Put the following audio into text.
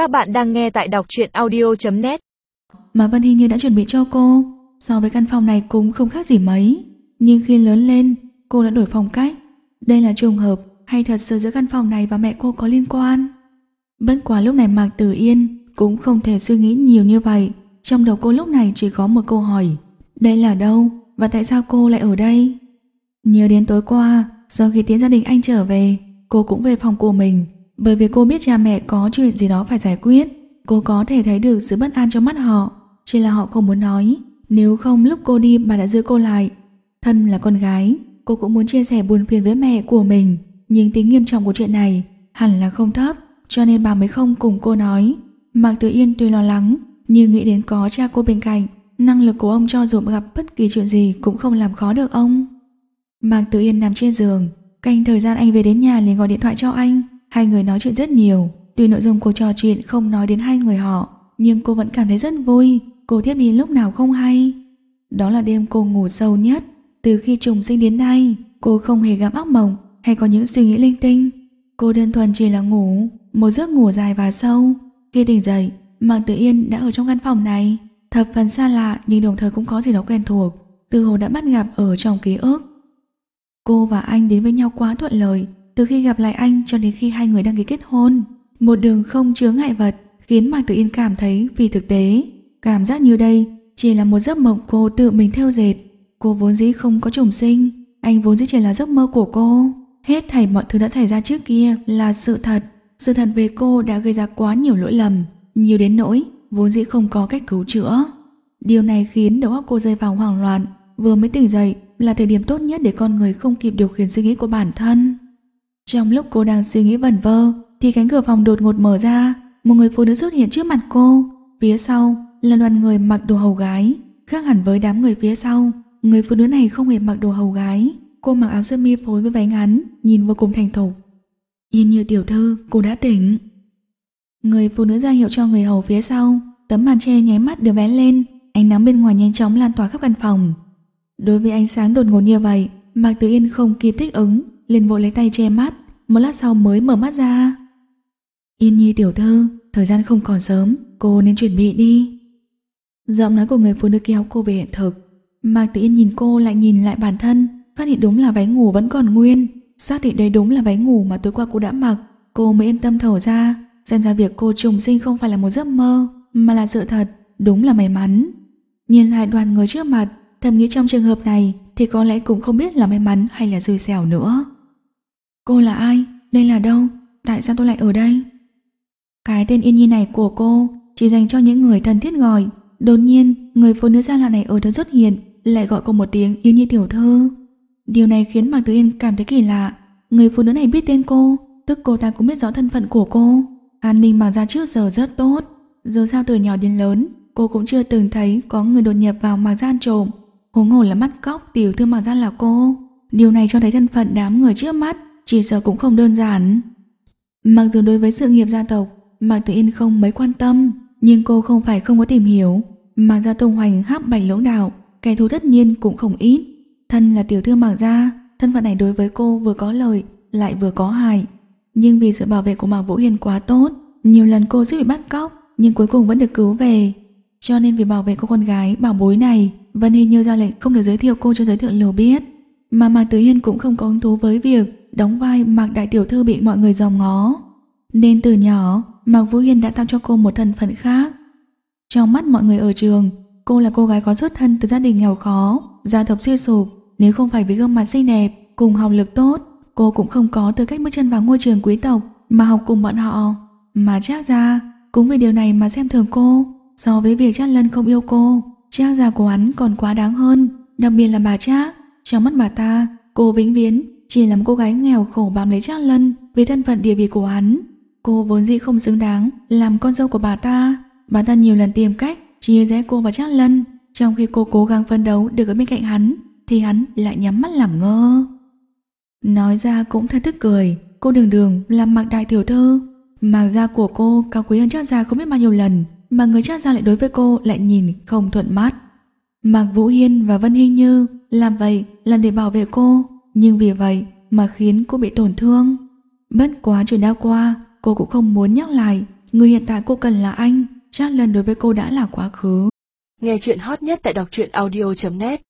Các bạn đang nghe tại đọc truyện audio.net Mà Vân Hình như đã chuẩn bị cho cô. So với căn phòng này cũng không khác gì mấy. Nhưng khi lớn lên, Cô đã đổi phong cách. Đây là trùng hợp hay thật sự giữa căn phòng này và mẹ cô có liên quan? Bất quá lúc này Mạc Tử Yên Cũng không thể suy nghĩ nhiều như vậy. Trong đầu cô lúc này chỉ có một câu hỏi. Đây là đâu Và tại sao cô lại ở đây? Nhớ đến tối qua, Sau khi tiến gia đình anh trở về, Cô cũng về phòng của mình bởi vì cô biết cha mẹ có chuyện gì đó phải giải quyết. Cô có thể thấy được sự bất an trong mắt họ, chỉ là họ không muốn nói. Nếu không lúc cô đi bà đã giữ cô lại. Thân là con gái, cô cũng muốn chia sẻ buồn phiền với mẹ của mình. Nhưng tính nghiêm trọng của chuyện này hẳn là không thấp, cho nên bà mới không cùng cô nói. Mạc Tử Yên tuy lo lắng, nhưng nghĩ đến có cha cô bên cạnh, năng lực của ông cho dù gặp bất kỳ chuyện gì cũng không làm khó được ông. Mạc Tử Yên nằm trên giường, canh thời gian anh về đến nhà liền gọi điện thoại cho anh. Hai người nói chuyện rất nhiều, tuy nội dung cuộc trò chuyện không nói đến hai người họ, nhưng cô vẫn cảm thấy rất vui, cô thiết đi lúc nào không hay. Đó là đêm cô ngủ sâu nhất, từ khi trùng sinh đến nay, cô không hề gặp ác mộng hay có những suy nghĩ linh tinh. Cô đơn thuần chỉ là ngủ, một giấc ngủ dài và sâu. Khi tỉnh dậy, Mạc Tử Yên đã ở trong căn phòng này, thập phần xa lạ nhưng đồng thời cũng có gì đó quen thuộc, từ hồ đã bắt gặp ở trong ký ức. Cô và anh đến với nhau quá thuận lợi, từ khi gặp lại anh cho đến khi hai người đăng ký kết hôn. Một đường không chứa ngại vật khiến Mạc Tử Yên cảm thấy vì thực tế. Cảm giác như đây chỉ là một giấc mộng cô tự mình theo dệt. Cô vốn dĩ không có chồng sinh, anh vốn dĩ chỉ là giấc mơ của cô. Hết thảy mọi thứ đã xảy ra trước kia là sự thật. Sự thật về cô đã gây ra quá nhiều lỗi lầm, nhiều đến nỗi vốn dĩ không có cách cứu chữa. Điều này khiến đầu óc cô rơi vào hoảng loạn, vừa mới tỉnh dậy là thời điểm tốt nhất để con người không kịp điều khiển suy nghĩ của bản thân. Trong lúc cô đang suy nghĩ vẩn vơ thì cánh cửa phòng đột ngột mở ra, một người phụ nữ xuất hiện trước mặt cô. Phía sau là đoàn người mặc đồ hầu gái, khác hẳn với đám người phía sau. Người phụ nữ này không hề mặc đồ hầu gái, cô mặc áo sơ mi phối với váy ngắn, nhìn vô cùng thành thục. Yên như tiểu thư, cô đã tỉnh. Người phụ nữ ra hiệu cho người hầu phía sau, tấm màn che nháy mắt được vén lên, ánh nắng bên ngoài nhanh chóng lan tỏa khắp căn phòng. Đối với ánh sáng đột ngột như vậy, Mạc Tử Yên không kịp thích ứng, liền vội lấy tay che mắt, một lát sau mới mở mắt ra. Yên nhi tiểu thư, thời gian không còn sớm, cô nên chuẩn bị đi. Giọng nói của người phụ nữ kéo cô về hiện thực. Mạc Tử Yên nhìn cô lại nhìn lại bản thân, phát hiện đúng là váy ngủ vẫn còn nguyên. Xác định đây đúng là váy ngủ mà tối qua cô đã mặc, cô mới yên tâm thở ra, xem ra việc cô trùng sinh không phải là một giấc mơ, mà là sự thật, đúng là may mắn. Nhìn lại đoàn người trước mặt, thầm nghĩ trong trường hợp này thì có lẽ cũng không biết là may mắn hay là xui xẻo nữa. Cô là ai? Đây là đâu? Tại sao tôi lại ở đây? Cái tên Yên Nhi này của cô chỉ dành cho những người thân thiết gọi. Đột nhiên, người phụ nữ xa lạ này ở đó xuất hiện, lại gọi cô một tiếng Yên Nhi tiểu thư. Điều này khiến Mạc Tử Yên cảm thấy kỳ lạ. Người phụ nữ này biết tên cô, tức cô ta cũng biết rõ thân phận của cô. An ninh Mạc ra trước giờ rất tốt. Dù sao từ nhỏ đến lớn, cô cũng chưa từng thấy có người đột nhập vào Mạc Gian trộm. Huống hồ là mắt cóc tiểu thư Mạc Gian là cô. Điều này cho thấy thân phận đám người trước mắt chỉ sợ cũng không đơn giản. Mặc dù đối với sự nghiệp gia tộc, Mạc Tử Yên không mấy quan tâm, nhưng cô không phải không có tìm hiểu. Mạc gia tung hoành hắc bạch lỗ đạo, kẻ thù tất nhiên cũng không ít. Thân là tiểu thư Mạc gia, thân phận này đối với cô vừa có lợi, lại vừa có hại. Nhưng vì sự bảo vệ của Mạc Vũ Hiền quá tốt, nhiều lần cô suýt bị bắt cóc, nhưng cuối cùng vẫn được cứu về. Cho nên vì bảo vệ cô con gái bảo bối này, Vân Hy như ra lệnh không được giới thiệu cô cho giới thiệu lừa biết. Mà Mạc Tử Hiên cũng không có hứng thú với việc đóng vai Mạc Đại Tiểu Thư bị mọi người dòm ngó. Nên từ nhỏ, Mạc Vũ Hiên đã tạo cho cô một thân phận khác. Trong mắt mọi người ở trường, cô là cô gái có xuất thân từ gia đình nghèo khó, gia tộc suy sụp. Nếu không phải vì gương mặt xinh đẹp, cùng học lực tốt, cô cũng không có tư cách bước chân vào ngôi trường quý tộc mà học cùng bọn họ. Mà chắc ra, cũng vì điều này mà xem thường cô. So với việc chắc Lân không yêu cô, chắc già của hắn còn quá đáng hơn, đặc biệt là bà Trác. Trong mắt bà ta, cô vĩnh viễn chỉ là một cô gái nghèo khổ bám lấy Trác Lân vì thân phận địa vị của hắn. Cô vốn dĩ không xứng đáng làm con dâu của bà ta. Bà ta nhiều lần tìm cách chia rẽ cô và Trác Lân, trong khi cô cố gắng phấn đấu được ở bên cạnh hắn, thì hắn lại nhắm mắt làm ngơ. Nói ra cũng thật tức cười, cô đường đường làm mặc đại tiểu thư. Mạc gia của cô cao quý hơn Trác gia không biết bao nhiêu lần, mà người Trác gia lại đối với cô lại nhìn không thuận mắt. Mạc Vũ Hiên và Vân Hinh Như làm vậy là để bảo vệ cô, nhưng vì vậy mà khiến cô bị tổn thương. Bất quá chuyện đã qua, cô cũng không muốn nhắc lại, Người hiện tại cô cần là anh, chắc lần đối với cô đã là quá khứ. Nghe chuyện hot nhất tại đọc truyện audio.net